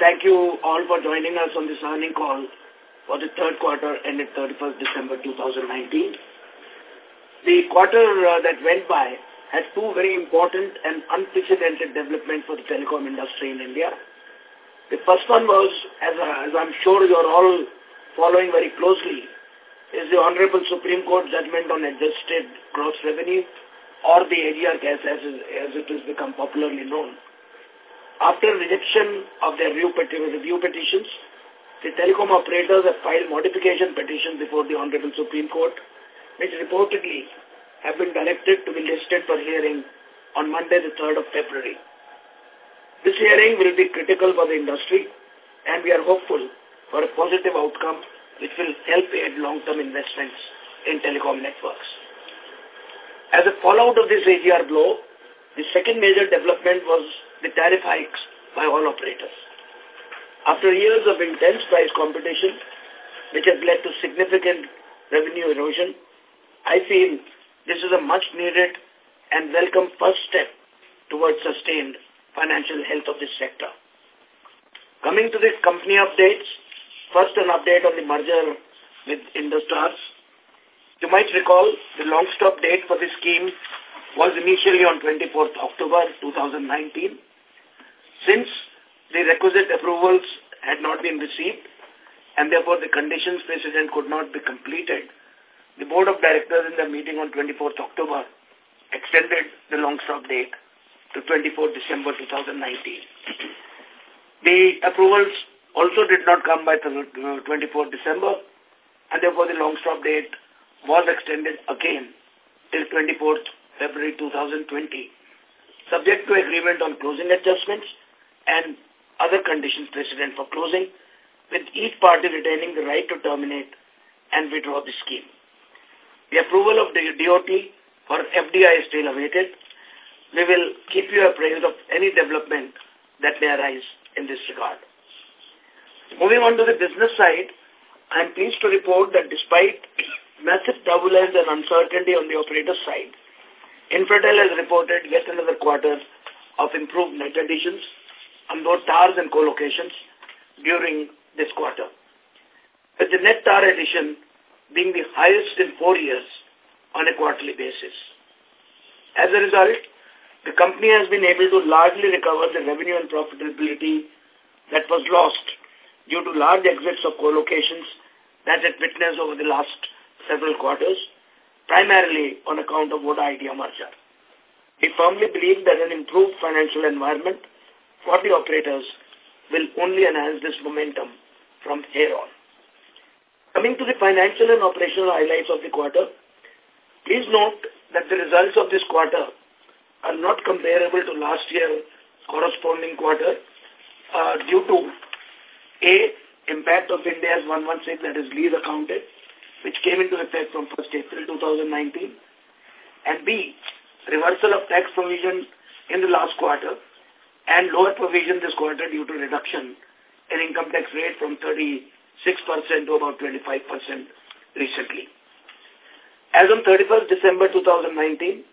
thank you all for joining us on this earning call for the third quarter ended 31st December 2019. The quarter uh, that went by had two very important and unprecedented developments for the telecom industry in India. The first one was, as, uh, as I'm sure you're all following very closely, is the Honorable Supreme Court judgment on adjusted gross revenue or the AGR case as, as it has become popularly known. After rejection of their review, review petitions, the telecom operators have filed modification petitions before the Honorable Supreme Court, which reportedly have been directed to be listed for hearing on Monday, the 3rd of February. This hearing will be critical for the industry, and we are hopeful for a positive outcome which will help aid long-term investments in telecom networks. As a fallout of this AGR blow, the second major development was the tariff hikes by all operators. After years of intense price competition, which has led to significant revenue erosion, I feel this is a much-needed and welcome first step towards sustained financial health of this sector. Coming to the company updates, First, an update on the merger with Indus Towers. You might recall the long stop date for this scheme was initially on 24th October 2019. Since the requisite approvals had not been received and therefore the conditions precedent could not be completed, the Board of Directors in the meeting on 24th October extended the long stop date to 24th December 2019. the approvals also did not come by 24 uh, December and therefore the long stop date was extended again till 24th February 2020 subject to agreement on closing adjustments and other conditions precedent for closing with each party retaining the right to terminate and withdraw the scheme. The approval of the DOT for FDI is still awaited. We will keep you appraised of any development that may arise in this regard. Moving on to the business side, I am pleased to report that despite massive turbulence and uncertainty on the operator side, Infratel has reported yet another quarter of improved net additions on both towers and co-locations during this quarter. With the net tower addition being the highest in four years on a quarterly basis. As a result, the company has been able to largely recover the revenue and profitability that was lost due to large exits of co-locations that it witnessed over the last several quarters, primarily on account of Voda Idea merger. We firmly believe that an improved financial environment for the operators will only enhance this momentum from here on. Coming to the financial and operational highlights of the quarter, please note that the results of this quarter are not comparable to last year's corresponding quarter uh, due to a, impact of Ind AS 116 that is lease accounted, which came into effect from 1st April 2019, and B, reversal of tax provision in the last quarter and lower provision this quarter due to reduction in income tax rate from 36% to about 25% recently. As on 31st December 2019,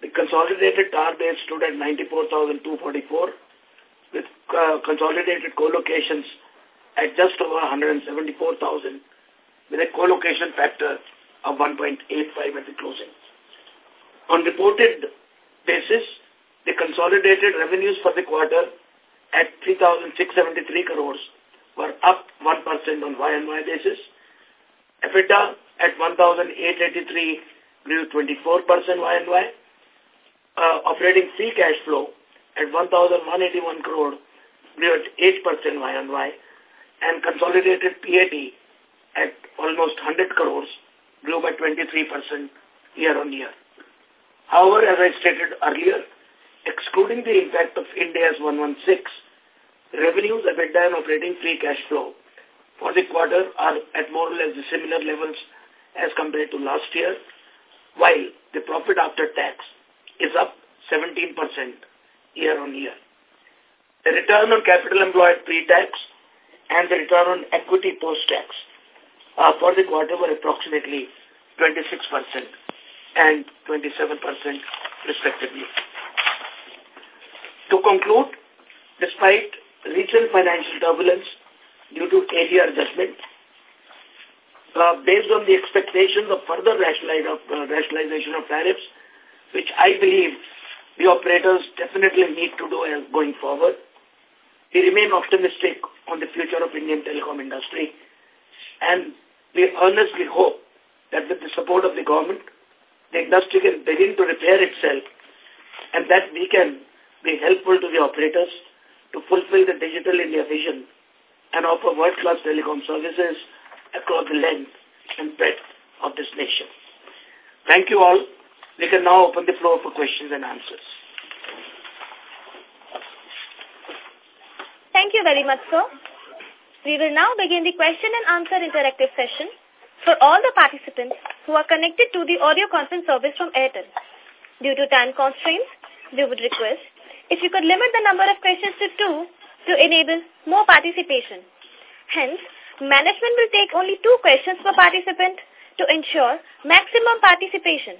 the consolidated tower base stood at 94,244 with uh, consolidated co-locations at just over 174,000 with a co-location factor of 1.85 at the closing. On reported basis, the consolidated revenues for the quarter at 3,673 crores were up 1% on YoY basis. EBITDA at 1,883 grew 24% YoY. Uh, operating free cash flow at 1,181 crore grew at 8% YoY and consolidated PAT at almost 100 crores grew by 23% year on year. However, as I stated earlier, excluding the impact of Ind AS 116, revenues, EBITDA and operating free cash flow for the quarter are at more or less the similar levels as compared to last year, while the profit after tax is up 17% year on year. The return on capital employed pre-tax and the return on equity post-tax uh, for the quarter were approximately 26% and 27% respectively. To conclude, despite recent financial turbulence due to AGR adjustment, Uh, based on the expectations of further uh, rationalization of tariffs, which I believe the operators definitely need to do going forward. We remain optimistic on the future of Indian telecom industry and we earnestly hope that with the support of the government, the industry can begin to repair itself and that we can be helpful to the operators to fulfill the Digital India vision and offer world-class telecom services across the length and breadth of this nation. Thank you all. We can now open the floor for questions and answers. Thank you very much, sir. We will now begin the question and answer interactive session for all the participants who are connected to the audio conference service from Airtel. Due to time constraints, we would request if you could limit the number of questions to two to enable more participation. Hence, management will take only two questions per participant to ensure maximum participation.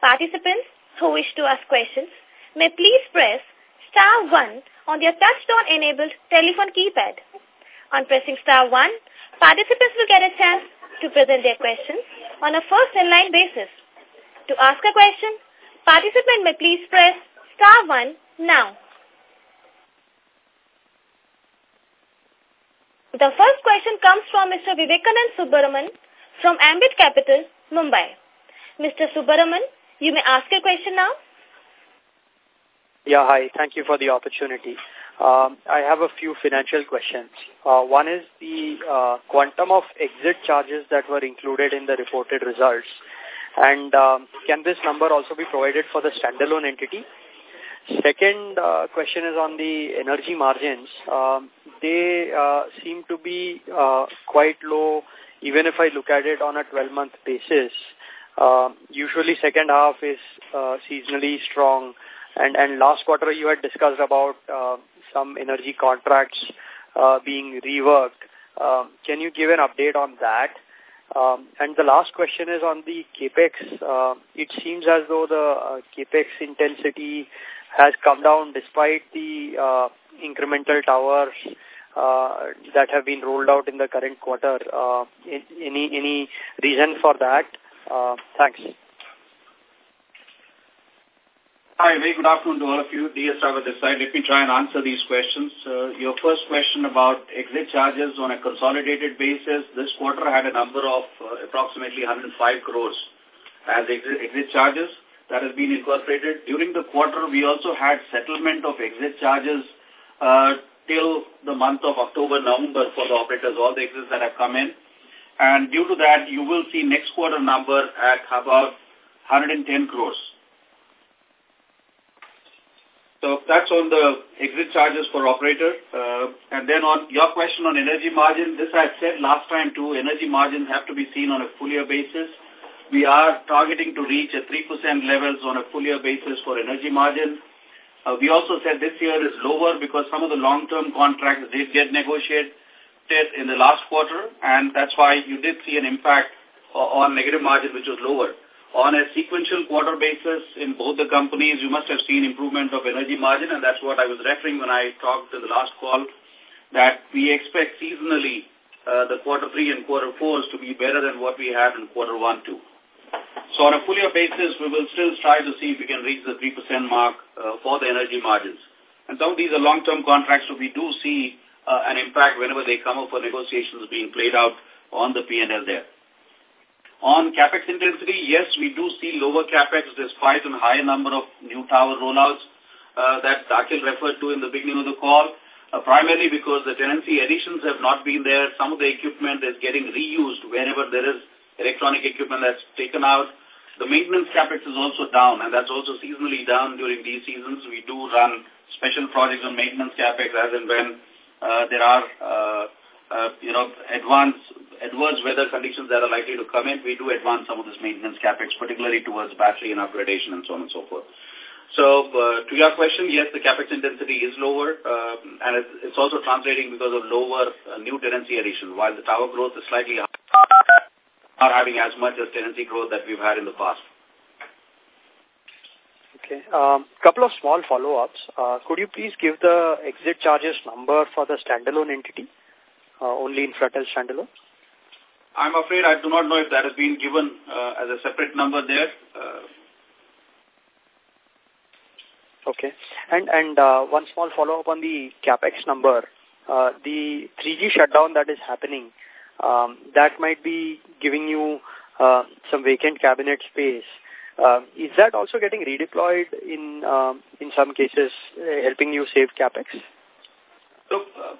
Participants who wish to ask questions may please press star 1 on their touch-tone enabled telephone keypad. On pressing star 1, participants will get a chance to present their questions on a first in-line basis. To ask a question, participant may please press star 1 now. The first question comes from Mr. Vivekanand Subbaraman from Ambit Capital, Mumbai. Mr. Subbaraman, you may ask your question now. Yeah, hi. Thank you for the opportunity. Um, I have a few financial questions. Uh, one is the uh, quantum of exit charges that were included in the reported results. And um, can this number also be provided for the standalone entity? Second uh, question is on the energy margins. Um, they uh, seem to be uh, quite low even if I look at it on a 12-month basis. Uh, usually second half is uh, seasonally strong. And, and last quarter you had discussed about uh, some energy contracts uh, being reworked. Um, can you give an update on that? Um, and the last question is on the CAPEX. Uh, it seems as though the uh, CAPEX intensity has come down despite the uh, incremental towers uh, that have been rolled out in the current quarter. Uh, any, any reason for that? Uh, thanks. Hi, very good afternoon to all of you. DS Rawat this side. Let me try and answer these questions. Uh, your first question about exit charges on a consolidated basis, this quarter had a number of uh, approximately 105 crores as exit, exit charges that has been incorporated. During the quarter, we also had settlement of exit charges uh, till the month of October, November for the operators, all the exits that have come in. And due to that, you will see next quarter number at about 110 crores. So that's on the exit charges for operator. Uh, and then on your question on energy margin, this I said last time too, energy margins have to be seen on a full year basis. We are targeting to reach a 3% levels on a full year basis for energy margin. Uh, we also said this year is lower because some of the long-term contracts did get negotiated in the last quarter, and that's why you did see an impact on negative margin, which was lower. On a sequential quarter basis in both the companies, you must have seen improvement of energy margin, and that's what I was referring when I talked in the last call, that we expect seasonally uh, the quarter three and quarter fours to be better than what we had in quarter one, two. So on a full year basis, we will still try to see if we can reach the 3% mark uh, for the energy margins. And some of these are long-term contracts, so we do see uh, an impact whenever they come up for negotiations being played out on the P&L there. On capex intensity, yes, we do see lower capex despite a high number of new tower rollouts uh, that Akhil referred to in the beginning of the call, uh, primarily because the tenancy additions have not been there. Some of the equipment is getting reused wherever there is electronic equipment that's taken out. The maintenance capex is also down, and that's also seasonally down during these seasons. We do run special projects on maintenance capex as and when uh, there are, uh, uh, you know, advanced adverse weather conditions that are likely to come in, we do advance some of this maintenance capex, particularly towards battery and upgradation and so on and so forth. So, uh, to your question, yes, the capex intensity is lower, uh, and it's also translating because of lower uh, new tenancy addition, while the tower growth is slightly higher, not having as much as tenancy growth that we've had in the past. Okay. Um, couple of small follow-ups. Uh, could you please give the exit charges number for the standalone entity, uh, only Infratel standalone? I'm afraid I do not know if that has been given uh, as a separate number there. Uh, okay. And and uh, one small follow-up on the capex number. Uh, the 3G shutdown that is happening, um, that might be giving you uh, some vacant cabinet space. Uh, is that also getting redeployed in um, in some cases, uh, helping you save capex? Look, uh,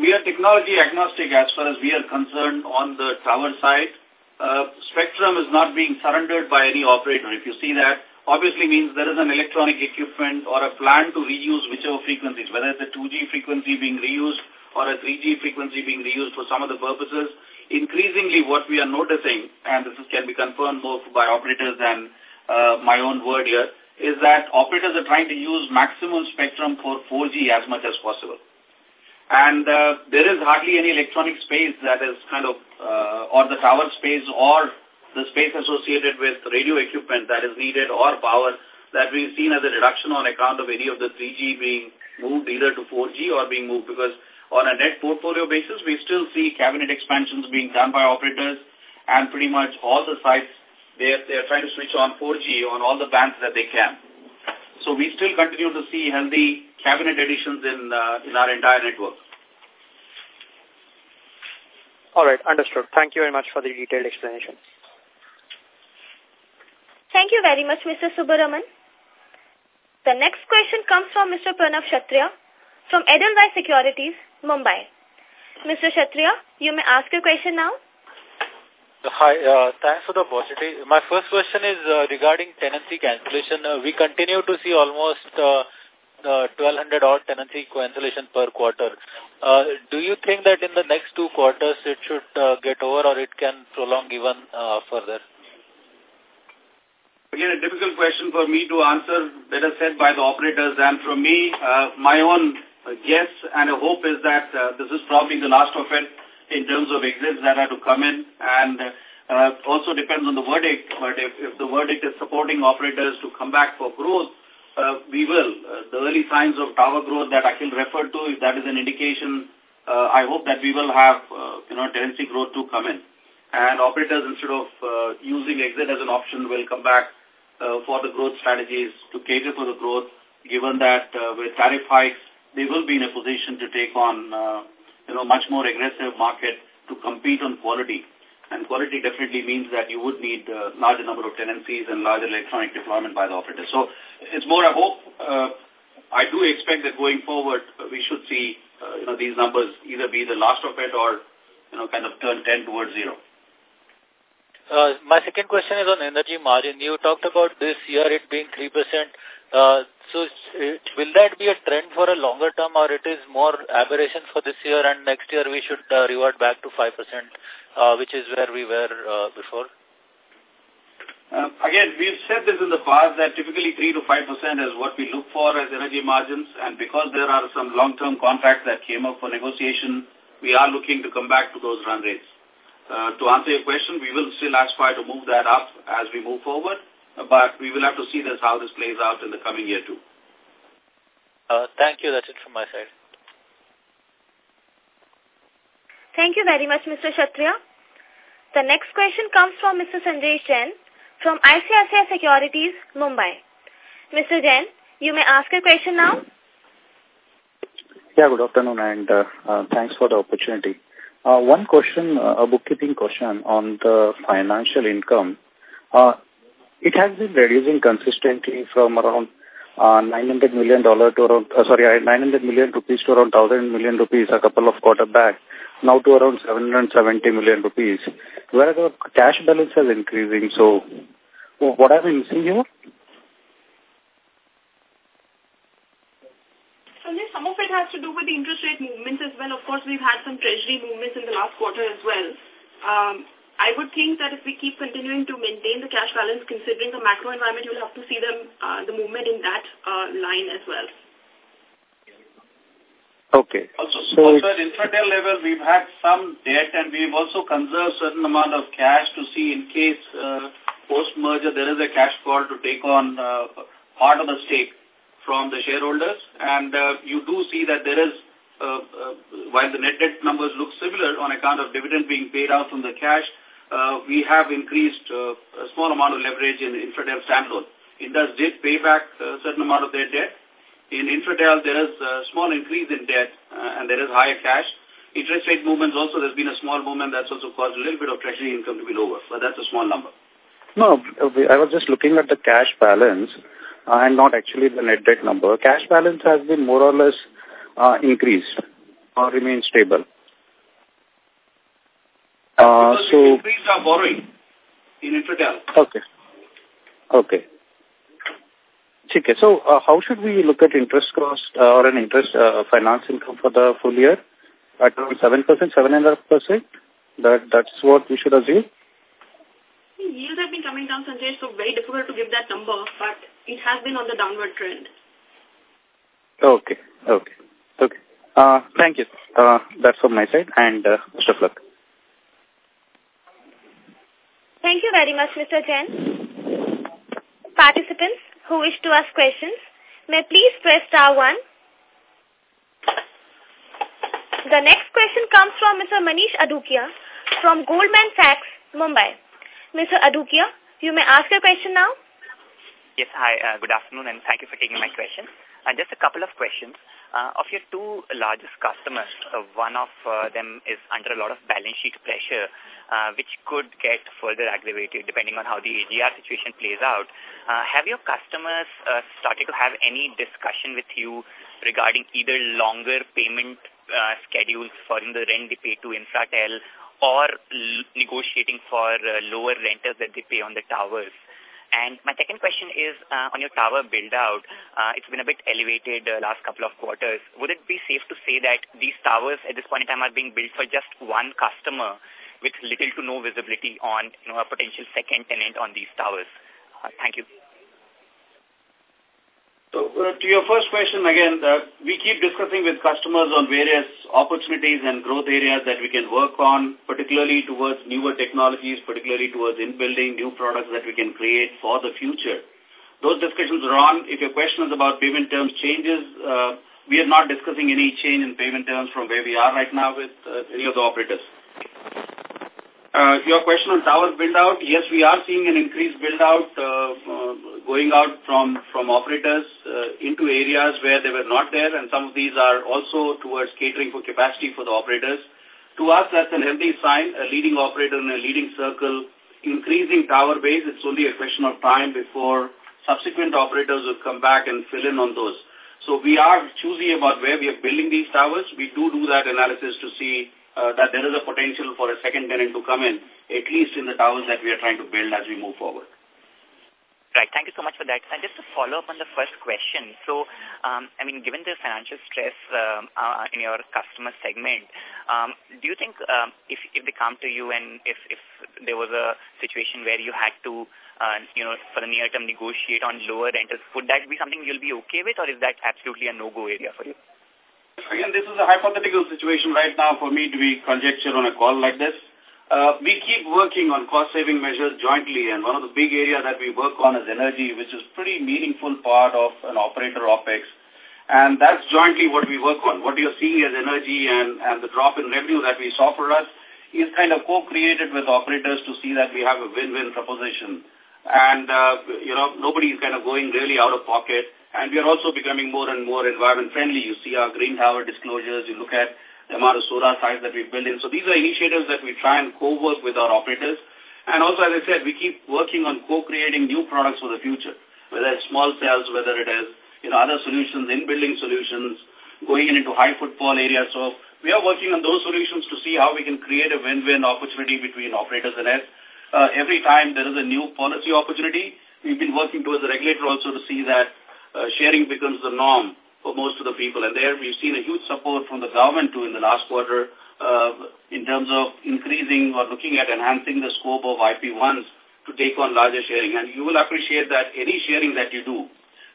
we are technology agnostic as far as we are concerned on the tower side. Uh, spectrum is not being surrendered by any operator. If you see that, obviously means there is an electronic equipment or a plan to reuse whichever frequencies, whether it's a 2G frequency being reused or a 3G frequency being reused for some of the purposes. Increasingly, what we are noticing, and this can be confirmed more by operators than uh, my own word here, is that operators are trying to use maximum spectrum for 4G as much as possible. And uh, there is hardly any electronic space that is kind of, uh, or the tower space or the space associated with radio equipment that is needed or power that we've seen as a reduction on account of any of the 3G being moved either to 4G or being moved because on a net portfolio basis, we still see cabinet expansions being done by operators and pretty much all the sites, they're, they're trying to switch on 4G on all the bands that they can. So we still continue to see healthy cabinet additions in, uh, in our entire network. All right, understood. Thank you very much for the detailed explanation. Thank you very much, Mr. Subbaraman. The next question comes from Mr. Pranav Kshatriya from Edelweiss Securities, Mumbai. Mr. Kshatriya, you may ask your question now. Hi, uh, thanks for the opportunity. My first question is uh, regarding tenancy cancellation. Uh, we continue to see almost uh, uh, 1200 odd tenancy cancellation per quarter. Uh, do you think that in the next two quarters it should uh, get over or it can prolong even uh, further? Again, a difficult question for me to answer, better said by the operators than from me. Uh, my own guess and a hope is that uh, this is probably the last of it in terms of exits that are to come in and uh, also depends on the verdict, but if, if the verdict is supporting operators to come back for growth, uh, we will. Uh, the early signs of tower growth that I can refer to, if that is an indication, uh, I hope that we will have, uh, you know, tenancy growth to come in. And operators, instead of uh, using exit as an option, will come back uh, for the growth strategies to cater for the growth, given that uh, with tariff hikes, they will be in a position to take on, uh, you know, much more aggressive market to compete on quality. And quality definitely means that you would need a larger number of tenancies and larger electronic deployment by the operators. So it's more a hope. Uh, I do expect that going forward, uh, we should see uh, you know, these numbers either be the last of it or you know, kind of turn 10 towards zero. Uh, my second question is on energy margin. You talked about this year it being 3%. Uh, so will that be a trend for a longer term or it is more aberration for this year and next year we should uh, revert back to 5%, uh, which is where we were uh, before? Uh, again, we've said this in the past that typically 3 to 5% is what we look for as energy margins and because there are some long-term contracts that came up for negotiation, we are looking to come back to those run rates. Uh, to answer your question, we will still aspire to move that up as we move forward, but we will have to see this how this plays out in the coming year too. Uh, thank you. That's it from my side. Thank you very much, Mr. Kshatriya. The next question comes from Mr. Sanjay Jain from ICICI Securities, Mumbai. Mr. Jain, you may ask a question now. Yeah, good afternoon and uh, uh, thanks for the opportunity. Uh, one question, uh, a bookkeeping question on the financial income. Uh, it has been reducing consistently from around uh, 900 million dollar to around, uh, sorry, 900 million rupees to around 1000 million rupees a couple of quarter back, now to around 770 million rupees, whereas our cash balance is increasing. So, what are we missing here? some of it has to do with the interest rate movements as well. Of course, we've had some treasury movements in the last quarter as well. Um, I would think that if we keep continuing to maintain the cash balance, considering the macro environment, you'll have to see them, uh, the movement in that uh, line as well. Okay. Also, so also at Infratel level, we've had some debt and we've also conserved certain amount of cash to see in case uh, post-merger there is a cash call to take on uh, part of the stake from the shareholders. And uh, you do see that there is, uh, uh, while the net debt numbers look similar on account of dividend being paid out from the cash, uh, we have increased uh, a small amount of leverage in Infratel standalone. Indus did pay back a certain amount of their debt. In Infratel, there is a small increase in debt uh, and there is higher cash. Interest rate movements also, there's been a small movement that's also caused a little bit of treasury income to be lower, but that's a small number. No, I was just looking at the cash balance uh, and not actually the net debt number. Cash balance has been more or less uh, increased or remained stable. Uh, so increased our borrowing in Infratel. Okay. Okay. Okay. So uh, how should we look at interest cost uh, or an interest uh, finance income for the full year? At around 7%, 7.5%? That, that's what we should assume? Yields have been coming down, Sanjay, so very difficult to give that number, but it has been on the downward trend. Okay. Okay. Okay. Uh, thank you. Uh, that's from my side, and uh, best of luck. Thank you very much, Mr. Jain. Participants who wish to ask questions may please press star one. The next question comes from Mr. Manish Adukia from Goldman Sachs, Mumbai. Mr. Adukia, you may ask your question now. Yes, hi, uh, good afternoon, and thank you for taking my question. Uh, just a couple of questions. Uh, of your two largest customers, uh, one of uh, them is under a lot of balance sheet pressure, uh, which could get further aggravated depending on how the AGR situation plays out. Uh, have your customers uh, started to have any discussion with you regarding either longer payment uh, schedules for the rent they pay to Infratel or negotiating for uh, lower rentals that they pay on the towers? And my second question is uh, on your tower build-out. Uh, it's been a bit elevated uh, last couple of quarters. Would it be safe to say that these towers at this point in time are being built for just one customer with little to no visibility on you know, a potential second tenant on these towers? Uh, thank you. So uh, to your first question, again, uh, we keep discussing with customers on various opportunities and growth areas that we can work on, particularly towards newer technologies, particularly towards in-building new products that we can create for the future. Those discussions are on. If your question is about payment terms changes, uh, we are not discussing any change in payment terms from where we are right now with uh, any of the operators. Uh, your question on tower build-out, yes, we are seeing an increased build-out uh, uh, going out from, from operators uh, into areas where they were not there, and some of these are also towards catering for capacity for the operators. To us, that's a healthy sign, a leading operator in a leading circle, increasing tower base. It's only a question of time before subsequent operators will come back and fill in on those. So we are choosy about where we are building these towers. We do do that analysis to see uh, that there is a potential for a second tenant to come in, at least in the towers that we are trying to build as we move forward. Right. Thank you so much for that. And just to follow up on the first question, so, um, I mean, given the financial stress um, uh, in your customer segment, um, do you think um, if, if they come to you and if, if there was a situation where you had to, uh, you know, for the near term negotiate on lower rentals, would that be something you'll be okay with or is that absolutely a no-go area for you? Again, this is a hypothetical situation right now for me to be conjecture on a call like this. Uh, we keep working on cost-saving measures jointly, and one of the big areas that we work on is energy, which is pretty meaningful part of an operator OPEX. And that's jointly what we work on. What you're seeing as energy and, and the drop in revenue that we saw for us is kind of co-created with operators to see that we have a win-win proposition. And, uh, you know, nobody is kind of going really out of pocket. And we are also becoming more and more environment friendly. You see our green tower disclosures, you look at solar sites that we build in. So these are initiatives that we try and co-work with our operators. And also, as I said, we keep working on co-creating new products for the future, whether it's small cells, whether it is you know, other solutions, in-building solutions, going into high footfall areas. So we are working on those solutions to see how we can create a win-win opportunity between operators and us. Uh, every time there is a new policy opportunity, we've been working towards the regulator also to see that uh, sharing becomes the norm for most of the people. And there we've seen a huge support from the government too in the last quarter uh, in terms of increasing or looking at enhancing the scope of IP1s to take on larger sharing. And you will appreciate that any sharing that you do,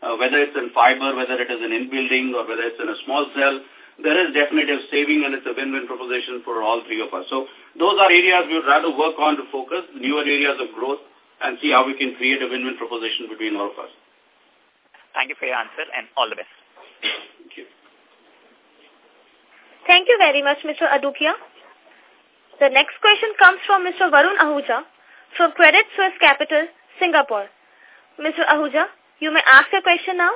uh, whether it's in fiber, whether it is an in-building or whether it's in a small cell, there is definitely a saving and it's a win-win proposition for all three of us. So those are areas we would rather work on to focus, newer areas of growth, and see how we can create a win-win proposition between all of us. Thank you for your answer and all the best. Thank you. Thank you very much, Mr. Adukia. The next question comes from Mr. Varun Ahuja from Credit Suisse Capital, Singapore. Mr. Ahuja, you may ask your question now.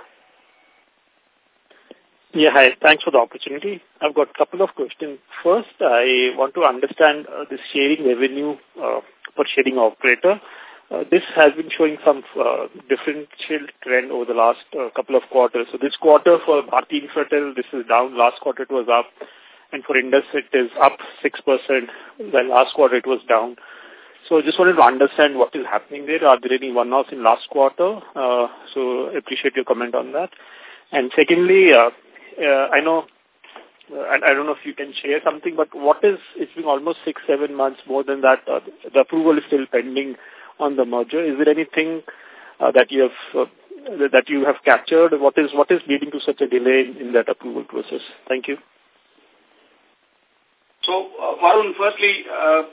Yeah, hi. Thanks for the opportunity. I've got a couple of questions. First, I want to understand uh, the sharing revenue uh, for sharing operator. Uh, this has been showing some uh, differential trend over the last uh, couple of quarters. So this quarter for Bharti Infratel, this is down. Last quarter it was up. And for Indus, it is up 6%. The last quarter it was down. So I just wanted to understand what is happening there. Are there any one-offs in last quarter? Uh, so I appreciate your comment on that. And secondly, uh, uh, I know, uh, I, I don't know if you can share something, but what is, it's been almost six, seven months, more than that, uh, the approval is still pending on the merger. Is there anything uh, that you have uh, that you have captured? What is what is leading to such a delay in, that approval process? Thank you. So, uh, Varun, firstly, uh,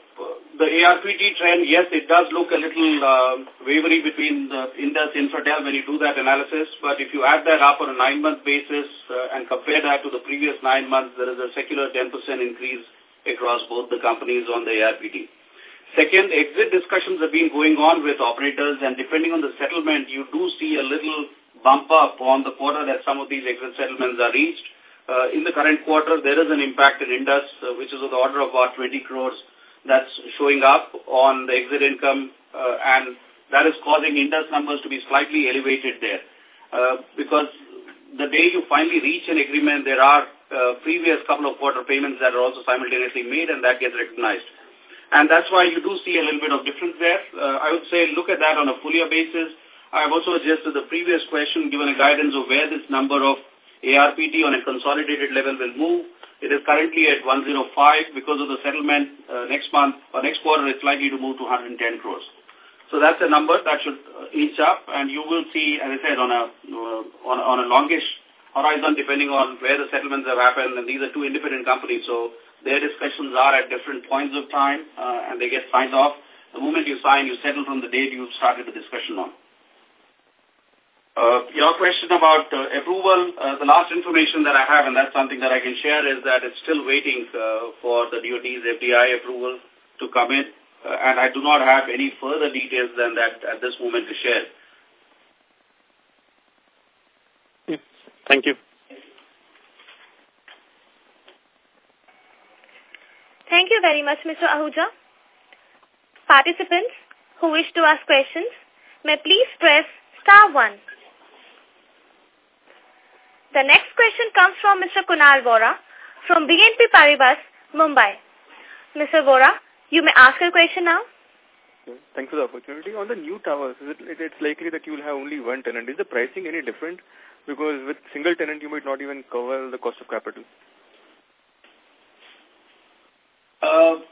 the ARPT trend, yes, it does look a little uh, wavery between the Indus Infratel when you do that analysis, but if you add that up on a nine-month basis uh, and compare that to the previous nine months, there is a secular 10% increase across both the companies on the ARPT. Second, exit discussions have been going on with operators, and depending on the settlement, you do see a little bump up on the quarter that some of these exit settlements are reached. Uh, in the current quarter, there is an impact in Indus, uh, which is of the order of about 20 crores that's showing up on the exit income, uh, and that is causing Indus numbers to be slightly elevated there. Uh, because the day you finally reach an agreement, there are uh, previous couple of quarter payments that are also simultaneously made, and that gets recognized. And that's why you do see a little bit of difference there. Uh, I would say look at that on a full year basis. I've also adjusted the previous question, given a guidance of where this number of ARPT on a consolidated level will move. It is currently at 105 because of the settlement uh, next month or next quarter it's likely to move to 110 crores. So that's a number that should uh, inch up and you will see, as I said, on a, uh, on, on a longish horizon depending on where the settlements have happened and these are two independent companies so their discussions are at different points of time uh, and they get signed off. The moment you sign, you settle from the date you started the discussion on. Uh, your question about uh, approval, uh, the last information that I have, and that's something that I can share, is that it's still waiting uh, for the DOT's FDI approval to come in, uh, and I do not have any further details than that at this moment to share. Thank you. Thank you very much, Mr. Ahuja. Participants who wish to ask questions may please press star 1. The next question comes from Mr. Kunal Vora from BNP Paribas, Mumbai. Mr. Vora, you may ask your question now. Thanks for the opportunity. On the new towers, is it, it's likely that you will have only one tenant. Is the pricing any different? Because with single tenant, you might not even cover the cost of capital. Uh,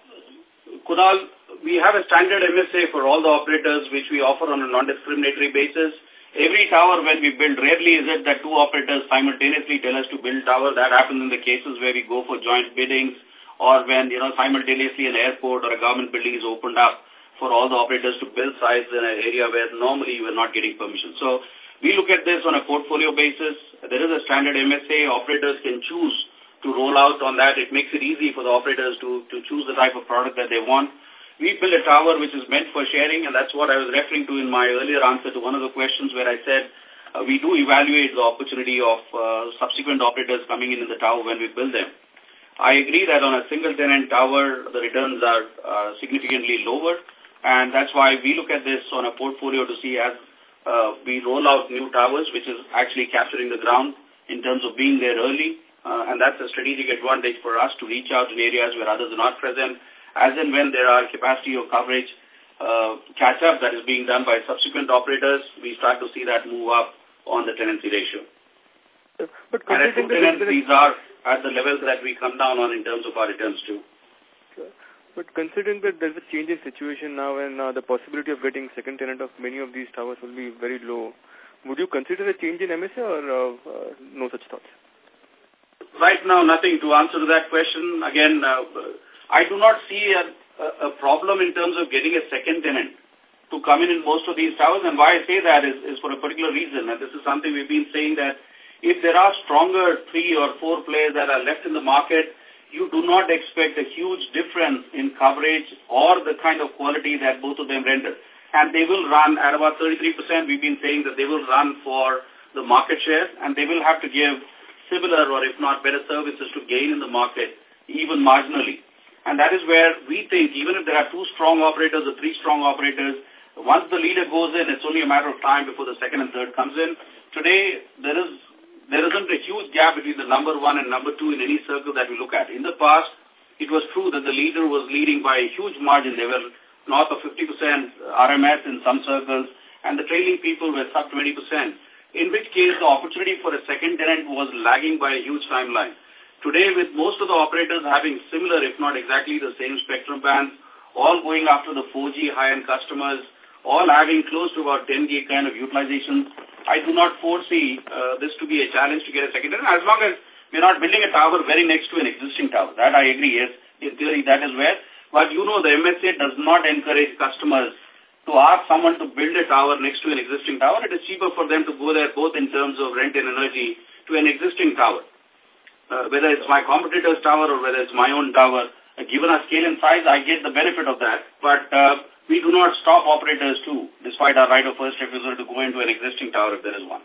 Kunal, we have a standard MSA for all the operators which we offer on a non-discriminatory basis. Every tower when we build, rarely is it that two operators simultaneously tell us to build tower. That happens in the cases where we go for joint biddings or when, you know, simultaneously an airport or a government building is opened up for all the operators to build sites in an area where normally you are not getting permission. So we look at this on a portfolio basis. There is a standard MSA. Operators can choose to roll out on that. It makes it easy for the operators to, to choose the type of product that they want. We build a tower which is meant for sharing, and that's what I was referring to in my earlier answer to one of the questions where I said uh, we do evaluate the opportunity of uh, subsequent operators coming in in the tower when we build them. I agree that on a single-tenant tower, the returns are uh, significantly lower, and that's why we look at this on a portfolio to see as uh, we roll out new towers, which is actually capturing the ground in terms of being there early, uh, and that's a strategic advantage for us to reach out in areas where others are not present as and when there are capacity or coverage uh, catch-up that is being done by subsequent operators, we start to see that move up on the tenancy ratio. But and tenants, these are at the levels that we come down on in terms of our returns too. But considering that there's a change in situation now and uh, the possibility of getting second tenant of many of these towers will be very low, would you consider a change in MSA or uh, uh, no such thoughts? Right now, nothing to answer to that question. Again, uh, I do not see a, a, problem in terms of getting a second tenant. to come in in most of these towers. And why I say that is, is for a particular reason. And this is something we've been saying that if there are stronger three or four players that are left in the market, you do not expect a huge difference in coverage or the kind of quality that both of them render. And they will run at about 33%. We've been saying that they will run for the market share and they will have to give similar or if not better services to gain in the market even marginally. And that is where we think even if there are two strong operators or three strong operators, once the leader goes in, it's only a matter of time before the second and third comes in. Today, there is there isn't a huge gap between the number one and number two in any circle that we look at. In the past, it was true that the leader was leading by a huge margin. They were north of 50% RMS in some circles, and the trailing people were sub 20%, in which case the opportunity for a second tenant was lagging by a huge timeline. Today, with most of the operators having similar, if not exactly the same spectrum bands, all going after the 4G high-end customers, all having close to about 10 gig kind of utilization, I do not foresee uh, this to be a challenge to get a second as long as we're not building a tower very next to an existing tower. That I agree, yes. In theory, that is where. But you know, the MSA does not encourage customers to ask someone to build a tower next to an existing tower. It is cheaper for them to go there both in terms of rent and energy to an existing tower. Uh, whether it's my competitor's tower or whether it's my own tower, uh, given a scale and size, I get the benefit of that. But uh, we do not stop operators too, despite our right of first refusal to go into an existing tower if there is one.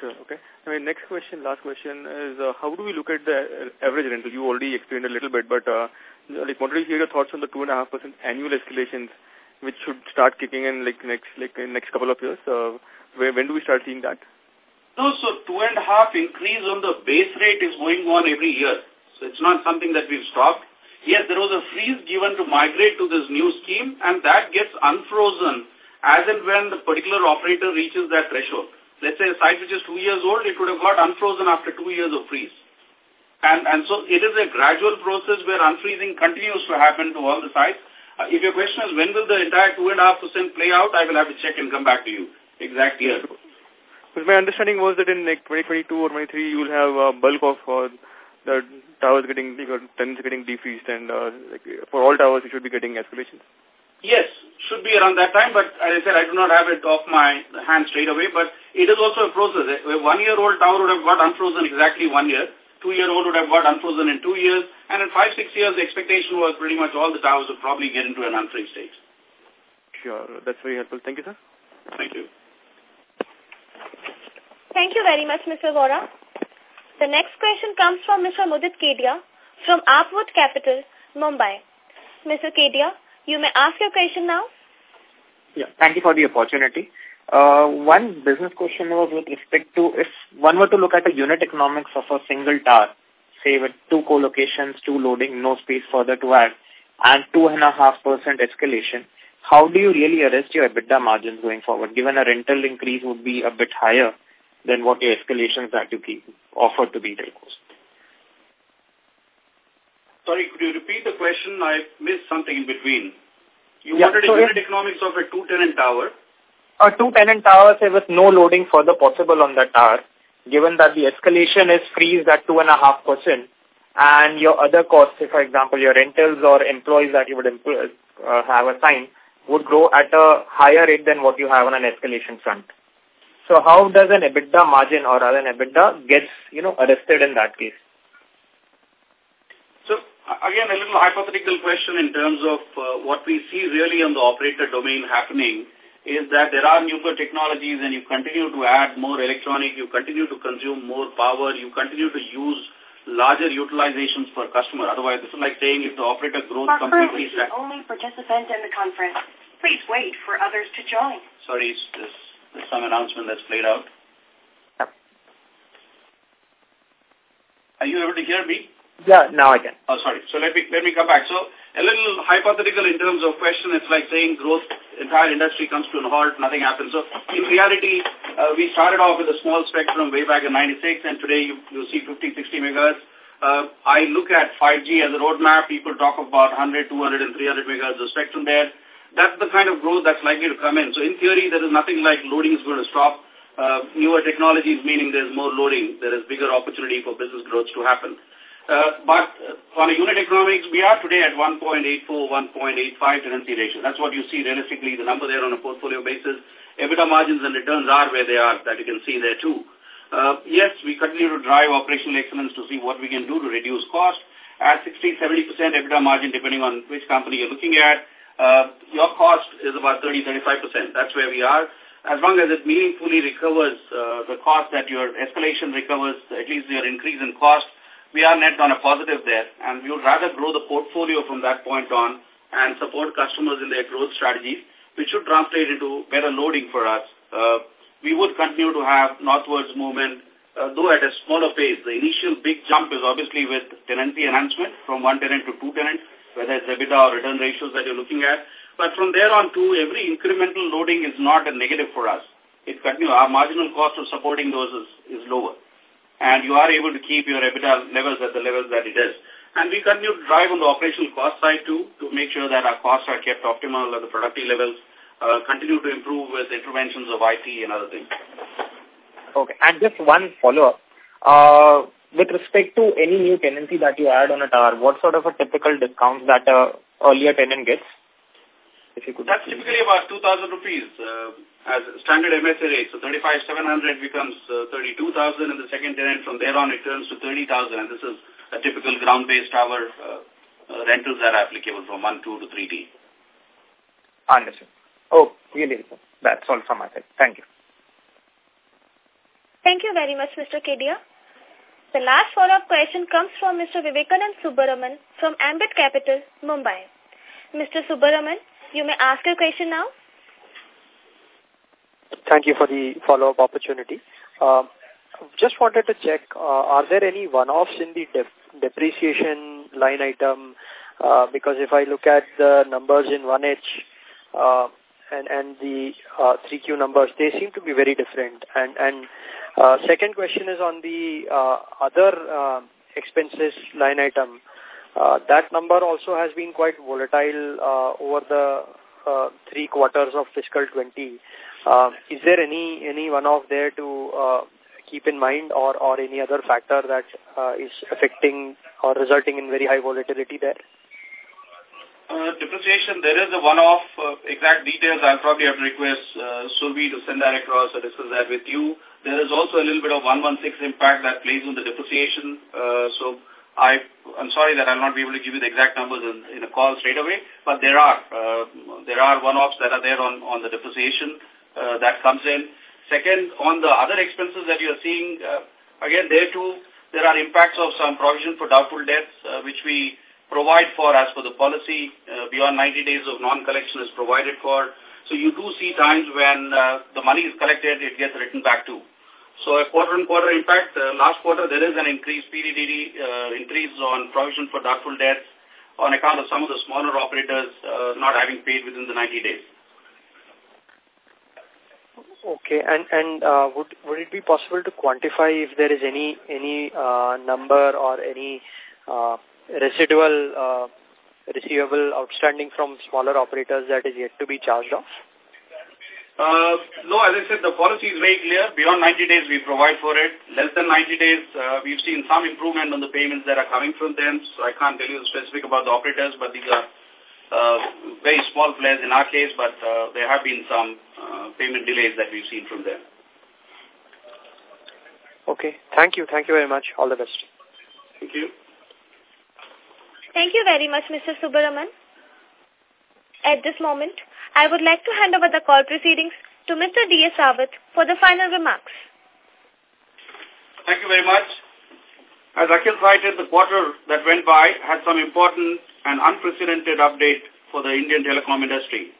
Sure, okay. I mean, next question, last question is, uh, how do we look at the average rental? You already explained a little bit, but uh, like, wanted to hear your thoughts on the 2.5% annual escalations, which should start kicking in like next like in next couple of years. Uh, where, when do we start seeing that? No, so two and a half increase on the base rate is going on every year. So it's not something that we've stopped. Yes, there was a freeze given to migrate to this new scheme and that gets unfrozen as and when the particular operator reaches that threshold. Let's say a site which is two years old, it would have got unfrozen after two years of freeze. And, and so it is a gradual process where unfreezing continues to happen to all the sites. Uh, if your question is when will the entire 2.5% play out, I will have to check and come back to you. Exact year. My understanding was that in like 2022 or 2023, you will have a bulk of uh, the towers getting, your tenants getting defeased and uh, like, for all towers you should be getting escalations? Yes, should be around that time, but as I said, I do not have it off my hand straight away, but it is also a process. A one-year-old tower would have got unfrozen exactly one year, two-year-old would have got unfrozen in two years, and in five, six years, the expectation was pretty much all the towers would probably get into an unfreeze state. Sure, that's very helpful. Thank you, sir. Thank you. Thank you very much, Mr. Vora. The next question comes from Mr. Mudit Kedia from Upwood Capital, Mumbai. Mr. Kedia, you may ask your question now. Yeah, thank you for the opportunity. Uh, one business question was with respect to if one were to look at the unit economics of a single tower, say with two co-locations, two loading, no space further to add, and 2.5% escalation, how do you really arrest your EBITDA margins going forward, given a rental increase would be a bit higher than what your escalations that you keep offer to be telcos. Sorry, could you repeat the question? I missed something in between. You yeah, wanted so a unit economics of a two-tenant tower? A two-tenant tower, say, with no loading further possible on that tower, given that the escalation is freezed at 2.5%, and your other costs, say, for example, your rentals or employees that you would employ, uh, have assigned, would grow at a higher rate than what you have on an escalation front. So how does an EBITDA margin or rather an EBITDA gets, you know, arrested in that case? So again, a little hypothetical question in terms of uh, what we see really on the operator domain happening is that there are newer technologies and you continue to add more electronic, you continue to consume more power, you continue to use larger utilizations per customer. Otherwise, this is like saying if the operator grows Mark completely... is the only participant in the conference. Please wait for others to join. Sorry, this some announcement that's played out. Are you able to hear me? Yeah, now I can. Oh, sorry. So let me let me come back. So a little hypothetical in terms of question. It's like saying growth, entire industry comes to a halt, nothing happens. So in reality, uh, we started off with a small spectrum way back in 96, and today you, you see 50, 60 megahertz. Uh, I look at 5G as a roadmap. People talk about 100, 200, and 300 megahertz of spectrum there that's the kind of growth that's likely to come in. So in theory, there is nothing like loading is going to stop. Uh, newer technologies meaning there's more loading. There is bigger opportunity for business growth to happen. Uh, but on a unit economics, we are today at 1.84, 1.85 tenancy ratio. That's what you see realistically, the number there on a portfolio basis. EBITDA margins and returns are where they are, that you can see there too. Uh, yes, we continue to drive operational excellence to see what we can do to reduce cost. At 60-70% EBITDA margin, depending on which company you're looking at, uh, your cost is about 30-35%. That's where we are. As long as it meaningfully recovers uh, the cost that your escalation recovers, at least your increase in cost, we are net on a positive there. And we would rather grow the portfolio from that point on and support customers in their growth strategies, which should translate into better loading for us. Uh, we would continue to have northwards movement, uh, though at a smaller pace. The initial big jump is obviously with tenancy enhancement from one tenant to two tenants, whether it's EBITDA or return ratios that you're looking at. But from there on to every incremental loading is not a negative for us. It continue, our marginal cost of supporting those is, is lower. And you are able to keep your EBITDA levels at the levels that it is. And we continue to drive on the operational cost side too, to make sure that our costs are kept optimal at the productive levels, uh, continue to improve with interventions of IT and other things. Okay. And just one follow-up. Uh, with respect to any new tenancy that you add on a tower, what sort of a typical discount that a earlier tenant gets? If you could That's typically about 2,000 rupees uh, as standard MSA rate. So 35,700 becomes uh, 32,000 and the second tenant from there on it turns to 30,000 and this is a typical ground-based tower uh, uh, rentals that are applicable from 1, 2 to 3D. Understood. Oh, really? That's all from my side. Thank you. Thank you very much, Mr. Kedia. The last follow-up question comes from Mr. Vivekanand Subbaraman from Ambit Capital, Mumbai. Mr. Subbaraman, you may ask your question now. Thank you for the follow-up opportunity. Uh, just wanted to check, uh, are there any one-offs in the dep depreciation line item? Uh, because if I look at the numbers in 1H uh, and, and the uh, 3Q numbers, they seem to be very different. And, and uh, second question is on the uh, other uh, expenses line item. Uh, that number also has been quite volatile uh, over the uh, three quarters of fiscal 20. Uh, is there any any one off there to uh, keep in mind or, or any other factor that uh, is affecting or resulting in very high volatility there? Uh, depreciation, there is a one-off uh, exact details. I'll probably have to request uh, to send that across or discuss that with you. There is also a little bit of 116 impact that plays on the depreciation. Uh, so I, I'm sorry that I'll not be able to give you the exact numbers in, in a call straight away, but there are uh, there are one-offs that are there on, on the depreciation uh, that comes in. Second, on the other expenses that you are seeing, uh, again, there too, there are impacts of some provision for doubtful debts, uh, which we provide for as per the policy. Uh, beyond 90 days of non-collection is provided for. So you do see times when uh, the money is collected, it gets written back too. So a quarter-on-quarter -quarter impact, uh, last quarter there is an increase, PDD uh, increase on provision for doubtful debts on account of some of the smaller operators uh, not having paid within the 90 days. Okay, and and uh, would would it be possible to quantify if there is any any uh, number or any uh, residual uh, receivable outstanding from smaller operators that is yet to be charged off? Uh, no, as I said, the policy is very clear. Beyond 90 days, we provide for it. Less than 90 days, uh, we've seen some improvement on the payments that are coming from them. So I can't tell you specific about the operators, but these are uh, very small players in our case, but uh, there have been some uh, payment delays that we've seen from them. Okay. Thank you. Thank you very much. All the best. Thank you. Thank you very much, Mr. Subbaraman. At this moment, I would like to hand over the call proceedings to Mr. D.S. Rawat for the final remarks. Thank you very much. As Akhil cited, the quarter that went by had some important and unprecedented update for the Indian telecom industry.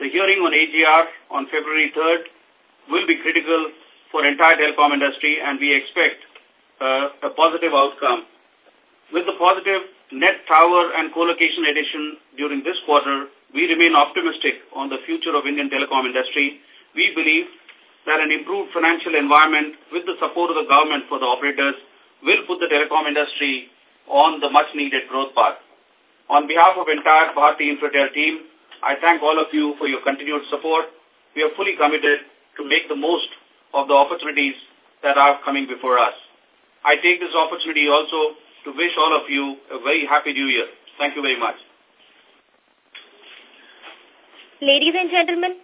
The hearing on AGR on February 3rd will be critical for entire telecom industry and we expect uh, a positive outcome. With the positive net tower and co-location addition during this quarter, we remain optimistic on the future of Indian telecom industry. We believe that an improved financial environment with the support of the government for the operators will put the telecom industry on the much-needed growth path. On behalf of entire Bharti Infratel team, I thank all of you for your continued support. We are fully committed to make the most of the opportunities that are coming before us. I take this opportunity also to wish all of you a very happy new year. Thank you very much. Ladies and gentlemen,